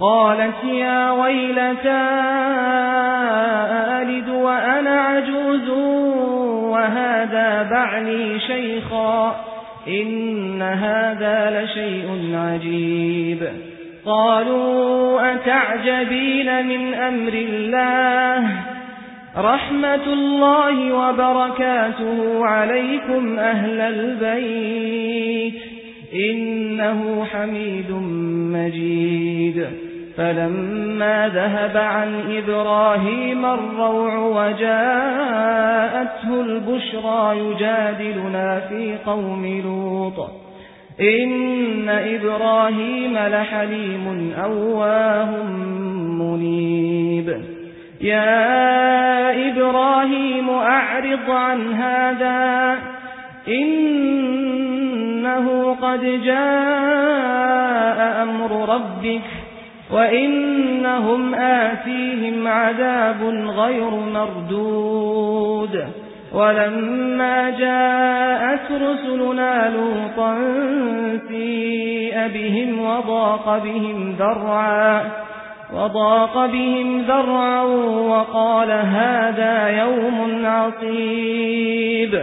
قالت يا ويلتى ألد وأنا عجوز وهذا بعلي شيخا إن هذا لشيء عجيب. قالوا أتعجبين من أمر الله؟ رحمة الله وبركاته عليكم أهل البيت. إنه حميد مجيد. فلما ذهب عن إبراهيم الروع وجاءته البشرى يجادلنا في قوم لوط. إن إبراهيم لحليم أواه منيب. يا إبراهيم أعرض عن هذا. إنه قد جاء أمر ربك وإنهم آتيهم عذاب غير مردود ولما جاءت رسلنا لوطا سيئ بهم وضاق بهم ذرعا وضاق بهم ذرعا وقال هذا يوم عصيب